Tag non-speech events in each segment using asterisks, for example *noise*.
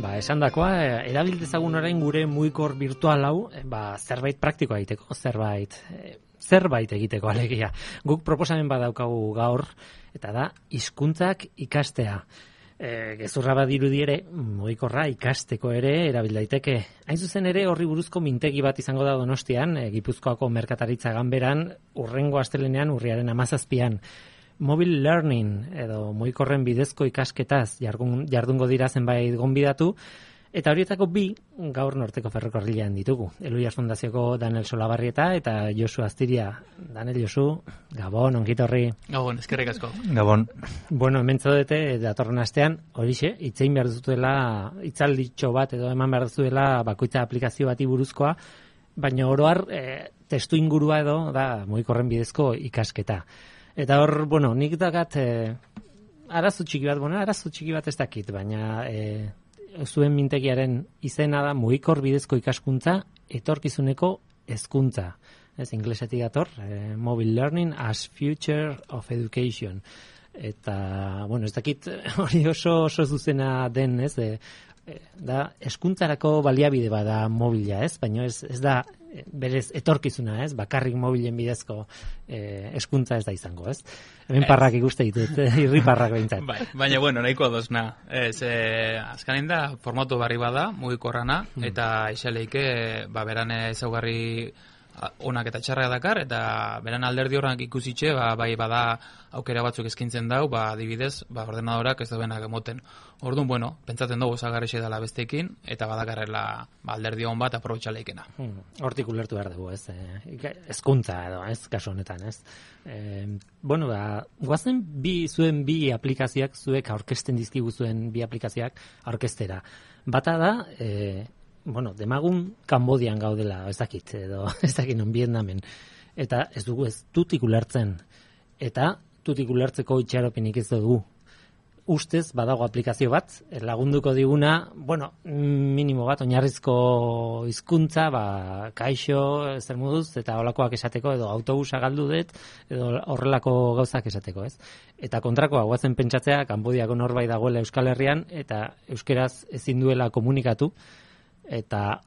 Ba, esan dakoa, erabiltezagun orain gure muikor virtual hau, eh, ba, zerbait praktikoa egiteko, zerbait, eh, zerbait egiteko alegia. Guk proposamen badaukagu gaur, eta da, hizkuntzak ikastea. E, gezurra badirudi ere, mugikorra ikasteko ere erabil daiteke. Hain zuzen ere horri buruzko mintegi bat izango da Donostian, e, Gipuzkoako merkataritza ganberan, urrengo astelenean urriaren amazazpian. Mobile Learning edo mugikorren bidezko ikasketaz jardun, jardungo dira zenbait gonbidatu, Eta horietako bi gaur norteko ferrokarrilean ditugu. Eluias Fundazioko Daniel Solabarrieta eta Josu Astiria. Daniel Josu, Gabon, ongitorri. Gabon, eskerrik asko. Gabon. Bueno, hemen zaudete datorren astean, horixe, itzein behar duzuela, itzalditxo bat edo eman behar duzuela bakoitza aplikazio bati buruzkoa, baina oroar e, testu ingurua edo da mugikorren bidezko ikasketa. Eta hor, bueno, nik dakat e, arazu txiki bat, bueno, arazu txiki bat ez dakit, baina e, zuen mintegiaren izena da mugikor bidezko ikaskuntza etorkizuneko hezkuntza. Ez inglesetik dator, eh, mobile learning as future of education. Eta, bueno, ez dakit *laughs* hori oso oso zuzena den, ez, e, da eskuntzarako baliabide bada mobila, ez, baina ez, ez da berez etorkizuna, ez? Bakarrik mobilen bidezko eh, eskuntza ez da izango, ez? Hemen parrak ikuste ditut, eh, irri parrak behintzat. Bai, baina, bueno, nahiko dozna. Ez, eh, azkanen da, formatu barri bada, mugikorrana, hmm. eta isaleike, ba, beran ezaugarri onak eta txarra dakar, eta beran alderdi horrak ikusitxe, ba, bai bada aukera batzuk eskintzen dau, ba, adibidez, ba, ordenadorak ez dauenak emoten. Orduan, bueno, pentsatzen dugu zagarrixe dela bestekin, eta badakarrela ba, alderdi hon bat aprobetxaleikena. Hmm, hortik ulertu behar dugu, ez, eh, ezkuntza edo, ez, kaso honetan, ez. Eh, bueno, ba, guazen bi, zuen bi aplikazioak, zuek aurkesten dizkigu zuen bi aplikazioak aurkestera. Bata da, eh, bueno, demagun Kambodian gaudela, ez dakit, edo *laughs* ez dakit non Vietnamen. Eta ez dugu ez dutik ulertzen. Eta dutik ulertzeko itxaropenik ez dugu. Ustez, badago aplikazio bat, lagunduko diguna, bueno, minimo bat, oinarrizko hizkuntza, ba, kaixo, zer moduz, eta holakoak esateko, edo autobusa galdu dut, edo horrelako gauzak esateko, ez? Eta kontrakoa, guazen pentsatzea, Kambodiako norbait dagoela Euskal Herrian, eta euskeraz ezin duela komunikatu, eta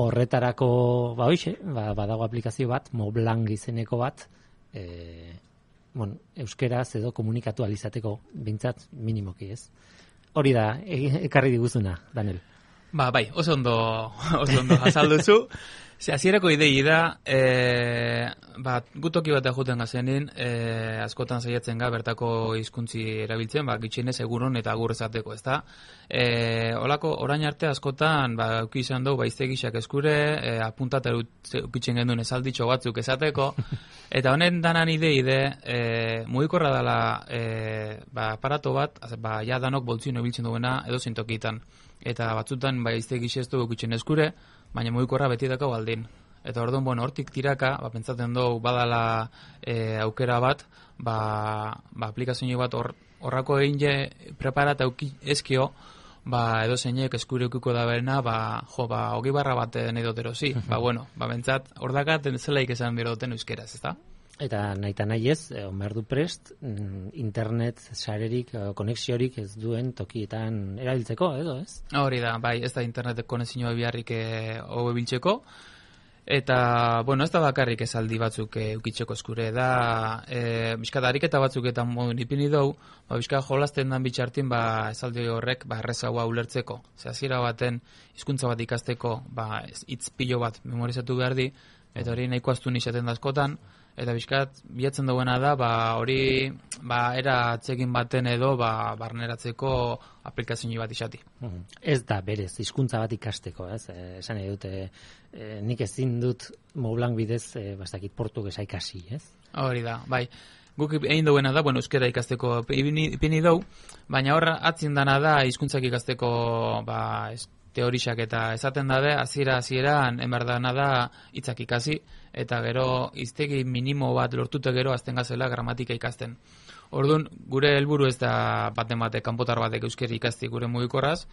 horretarako ba hoize, ba, badago aplikazio bat, Moblang izeneko bat, e, bueno, euskeraz edo komunikatu alizateko bintzat minimoki, ez? Hori da, e, ekarri diguzuna, Daniel. Ba, bai, oso ondo, oso ondo azalduzu. *laughs* Ze, azierako idei da, e, ba, gutoki bat ajuten gazenin, e, askotan zaiatzen ga, bertako hizkuntzi erabiltzen, ba, gitxinez egunon eta agur ezateko, ez da? E, olako, orain arte askotan, ba, uki izan dugu, ba, iztegisak eskure, e, apuntata ukitzen genduen esalditxo batzuk esateko, *laughs* eta honen danan idei de, e, mugikorra dela, e, ba, aparato bat, ba, ja danok boltzino ibiltzen duena, edo zintokitan. Eta batzutan, ba, iztegix ez dugu ukitzen eskure, baina mugikorra beti dako baldin. Eta orduan, bueno, hortik tiraka, ba, pentsatzen dugu badala e, aukera bat, ba, ba aplikazio bat horrako egin je preparat auki eskio, ba, edo zeinek eskure ukiko da berena, ba, jo, ba, hogi barra bat nahi dotero, zi. *laughs* Ba, bueno, ba, bentsat, hordakat zelaik esan bero duten euskeraz, ezta? Eta nahi eta nahi ez, eh, du prest, mm, internet sarerik, eh, konexiorik ez duen tokietan erabiltzeko, edo ez? Hori da, bai, ez da internet konexioa biharrik eh, hobe biltzeko. Eta, bueno, ez da bakarrik esaldi batzuk e, ukitzeko eskure da, e, bizkata ariketa batzuk eta modun ipini dugu, ba, bizkata jolazten dan bitxartin, ba, esaldi horrek, ba, errezagoa ulertzeko. Zer, baten, hizkuntza bat ikasteko, ba, hitz pilo bat memorizatu behar di, eta hori nahiko astu nisaten da askotan, eta bizkat bilatzen duena da ba hori ba era atzekin baten edo ba barneratzeko aplikazio bat izati. Ez da berez hizkuntza bat ikasteko, ez? Eh, esan nahi dute e, nik ezin dut Moblang bidez e, bastakit portugesa ikasi, ez? Hori da, bai. Guk egin duena da, bueno, euskera ikasteko ipini dugu, baina horra atzin dana da hizkuntzak ikasteko ba, teorisak eta esaten dabe, hasiera hasieran enberdana da hitzak ikasi eta gero iztegi minimo bat lortute gero azten gazela gramatika ikasten. Orduan, gure helburu ez da baten bate kanpotar batek euskeri ikasti gure mugikorraz,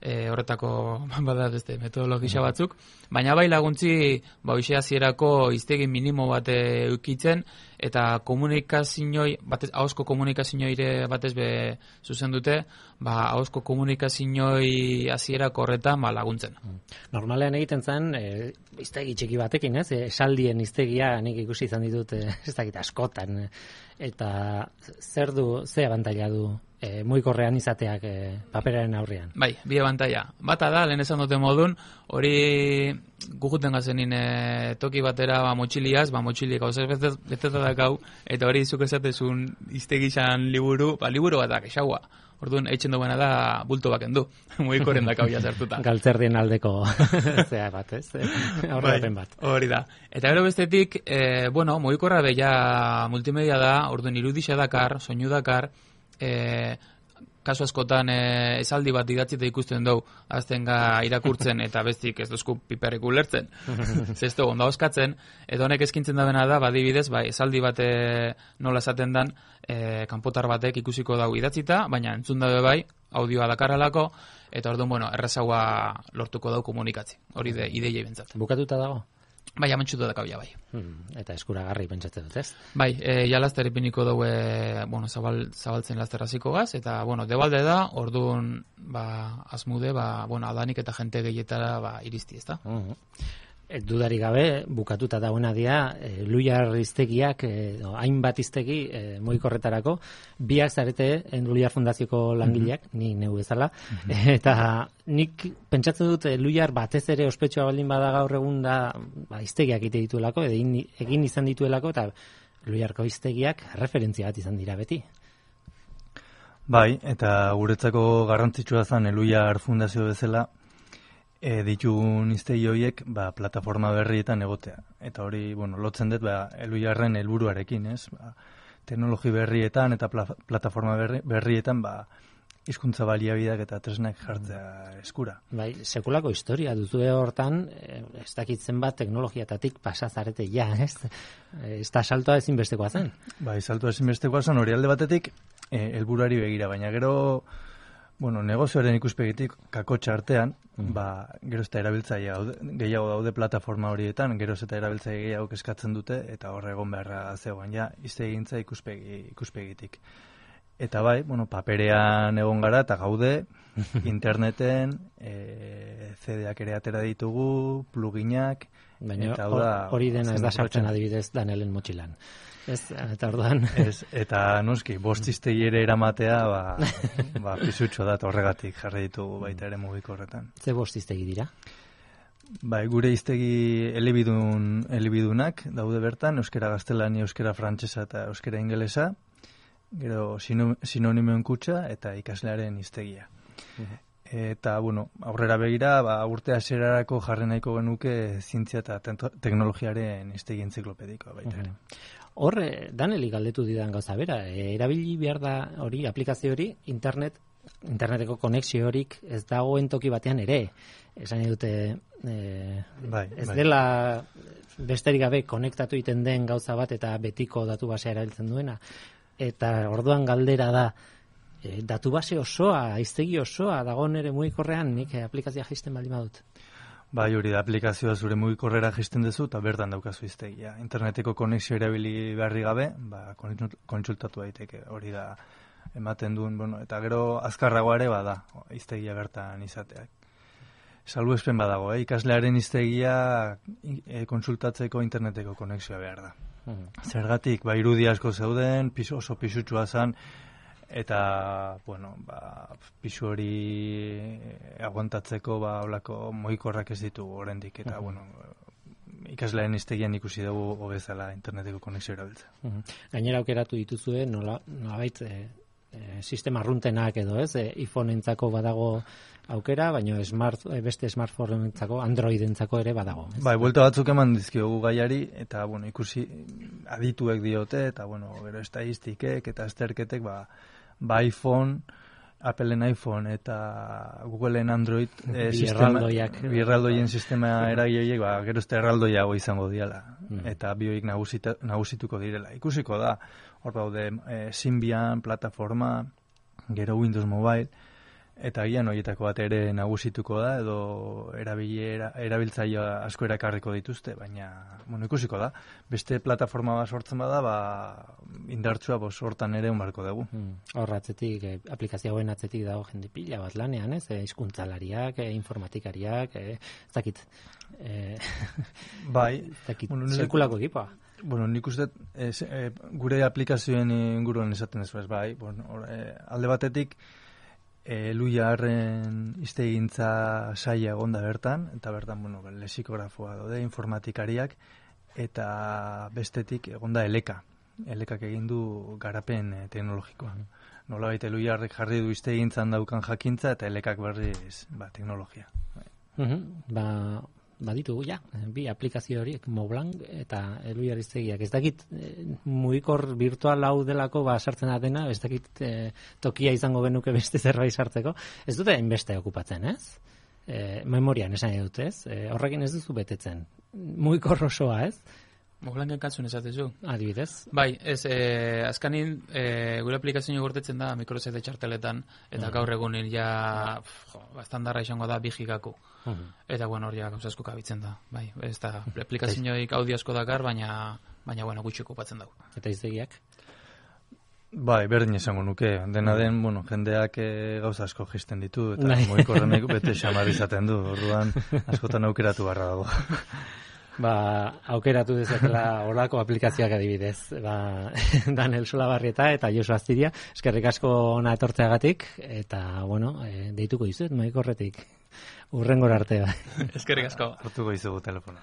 e, horretako *laughs* bada beste metodologia batzuk, baina bai laguntzi ba hasierako iztegi minimo bat eukitzen eta komunikazioi batez ahozko komunikazioire batez be zuzen dute, ba ahozko komunikaziooi hasierako horretan ba laguntzen. Normalean egiten zen e, iztegi txiki batekin, ez? Esaldien iztegia nik ikusi izan ditut e, *laughs* ez dakit askotan eta zer du, ze abantaila du e, muikorrean izateak e, paperaren aurrean. Bai, bi abantaila. Bata da, lehen esan dute modun, hori guguten gazenin e, toki batera ba, motxiliaz, ba, motxili gauz beteta da gau, eta hori zuk esatezun iztegizan liburu, ba, liburu bat da. Orduan, eitzen duena da, bulto baken du, *laughs* muikoren da kauia zertuta. *laughs* Galtzerdien aldeko *laughs* zea bat, ez? Bai, bat. Hori da. Eta gero bestetik, e, bueno, muikorra beia multimedia da, orduan irudixa dakar, soinu dakar, e, kasu askotan e, esaldi bat idatzi eta ikusten dugu azten ga irakurtzen eta bestik ez duzku piperrik ulertzen. *laughs* Zesto ondo oskatzen edo honek eskintzen da bena da badibidez bai, esaldi bat e, nola esaten dan e, kanpotar batek ikusiko dago idatzita baina entzun dabe bai audioa dakaralako eta orduan bueno, errezagoa lortuko dau komunikatzi. Hori de ideia bentsat bukatuta dago Bai, amantxutu da kabia, bai. Hmm, eta eskuragarri pentsatzen dut, ez? Bai, e, ja laster ipiniko dugu, bueno, zabal, zabaltzen laster hasiko gaz, eta, bueno, debalde da, orduan, ba, azmude, ba, bueno, adanik eta jente gehietara, ba, iristi, ez da? Uh E, dudari gabe, bukatuta dagoena dia, e, luiar iztegiak, e, hainbat iztegi, e, moikorretarako, biak zarete, luiar fundazioko langileak, mm ni neu ezala, mm *laughs* eta nik pentsatzen dut, luiar batez ere ospetsua baldin bada gaur egun da, ba, iztegiak ite dituelako, edo egin izan dituelako, eta luiarko iztegiak referentzia bat izan dira beti. Bai, eta guretzako garrantzitsua zen Eluiar Fundazio bezala, e, ditugun iztegi horiek ba, plataforma berrietan egotea. Eta hori, bueno, lotzen dut, ba, eluiarren helburuarekin, ez? Ba, teknologi berrietan eta pla, plataforma berri, berrietan, ba, hizkuntza baliabideak eta tresnak jartzea eskura. Bai, sekulako historia duzu hortan, eh, ez dakitzen bat teknologiatatik pasazarete ja, ez? Eh, ez da saltoa ezinbestekoa zen. Bai, saltoa ezinbestekoa zen, hori alde batetik, eh, helburuari begira, baina gero, Bueno, negozioaren ikuspegitik kakotxa artean, mm. ba, gero eta erabiltzaile gehiago daude plataforma horietan, gero eta erabiltzaile gehiago eskatzen dute, eta hor egon beharra zegoen, ja, izte egintza ikuspegi, ikuspegitik. Eta bai, bueno, paperean egon gara, eta gaude, *laughs* interneten, e, CD-ak ere atera ditugu, pluginak, Baina hori dena ez da sartzen adibidez Danielen motxilan. Ez, eta orduan. Ez, eta noski, bostiztegi ere eramatea, ba, *laughs* ba, pisutxo da, horregatik jarri ditugu baita ere mugiko horretan. Ze bostiztegi dira? Bai, gure iztegi elebidun, elebidunak daude bertan, euskera gaztelani, euskera frantsesa eta euskera ingelesa, gero sinonimoen kutsa eta ikaslearen iztegia. Mhm. Eta, bueno, aurrera begira, ba, urte aserarako jarri nahiko genuke zientzia eta teknologiaren iztegi entziklopedikoa baita ere. Mhm. Horre, daneli galdetu didan gauza bera, e, erabili behar da hori, aplikazio hori, internet, interneteko konexio horik ez dagoen toki batean ere. Esan dute, e, bai, ez bai. dela besterik gabe konektatu iten den gauza bat eta betiko datu basea erabiltzen duena. Eta orduan galdera da, e, datu base osoa, aiztegi osoa, dagoen ere muikorrean, nik aplikazioa jisten baldin badut. Bai, hori da aplikazioa zure mugikorrera jisten duzu eta bertan daukazu iztegia. Interneteko konexio erabili beharri gabe, ba, kontsultatu daiteke hori da ematen duen, bueno, eta gero azkarragoa ere bada, iztegia bertan izateak. Salbu espen badago, eh? ikaslearen iztegia e, konsultatzeko interneteko konexioa behar da. Zergatik, ba, irudi asko zeuden, piso, oso pisutsua zen, eta bueno, ba, pisu hori aguantatzeko ba holako moikorrak ez ditu oraindik eta uh bueno, ikasleen istegian ikusi dugu hobezala interneteko konexio erabiltza. Gainera aukeratu dituzue nola nolabait e, e, sistema arruntenak edo, ez? E, iPhoneentzako badago aukera, baina smart, e, beste smartphoneentzako Androidentzako ere badago. Ez? Bai, vuelta batzuk eman dizkiogu gaiari eta bueno, ikusi adituek diote eta bueno, gero estadistikek eta azterketek ba ba iPhone, Appleen iPhone eta Googleen Android e, sistema birraldoien sistema eragioiek ba gero erraldoiago izango diala mm. eta bioik nagusituko direla. Ikusiko da. Hor daude e, Symbian plataforma, gero Windows Mobile eta gian horietako bat ere nagusituko da edo erabilera erabiltzaile asko erakarriko dituzte, baina bueno, ikusiko da. Beste plataforma bat sortzen bada, ba indartsua bos hortan ere unbarko dugu. Hmm. Hor atzetik, eh, aplikazioen atzetik dago jende pila bat lanean, ez? Eh, hizkuntzalariak, eh, informatikariak, eh, ez dakit. Eh, bai, *laughs* ez dakit, Bueno, sekulako ekipoa. Bueno, nik uste eh, se- eh, gure aplikazioen inguruan esaten ez bai, bueno, or, eh, alde batetik eh, luiarren iztegintza saia egonda bertan, eta bertan, bueno, lesikografoa daude, informatikariak, eta bestetik egonda eleka. Elekak egin du garapen teknologikoa. Nola baita luiarrek jarri du iztegintzan daukan jakintza, eta elekak berriz, ba, teknologia. Mhm, Ba, baditugu, ja, bi aplikazio horiek, Moblanc eta Eluiariztegiak. Ez dakit, eh, mugikor virtual hau delako, ba, sartzen da dena, ez dakit eh, tokia izango genuke beste zerbait sartzeko. Ez dute hainbeste okupatzen, ez? E, memorian esan dut, ez? E, horrekin ez duzu betetzen. Mugikor osoa, ez? Moblanken katzun esatezu. Adibidez. Bai, ez, eh, azkanin eh, gure aplikazio gortetzen da Microsoft txarteletan, eta gaur egunin ja, pf, jo, ba, estandarra izango da bi gigaku. Mhm. Eta bueno, hori ja gauza asko kabitzen da. Bai, ez da, aplikazioik audio asko dakar, baina, baina bueno, gutxi okupatzen dago. Eta iztegiak. Bai, berdin esango nuke. Dena den, bueno, jendeak eh, gauza asko jisten ditu, eta moikorrenek bete *laughs* xamar izaten du, orduan askotan aukeratu barra dago. *laughs* Ba, aukeratu dezatela olako aplikazioak adibidez. Ba, *laughs* Daniel Solabarrieta eta Josu Astiria, eskerrik asko ona etortzeagatik, eta, bueno, e, deituko dizuet, maikorretik. Urrengor arte, bai. Eskerrik asko. Hartuko izugu telefona.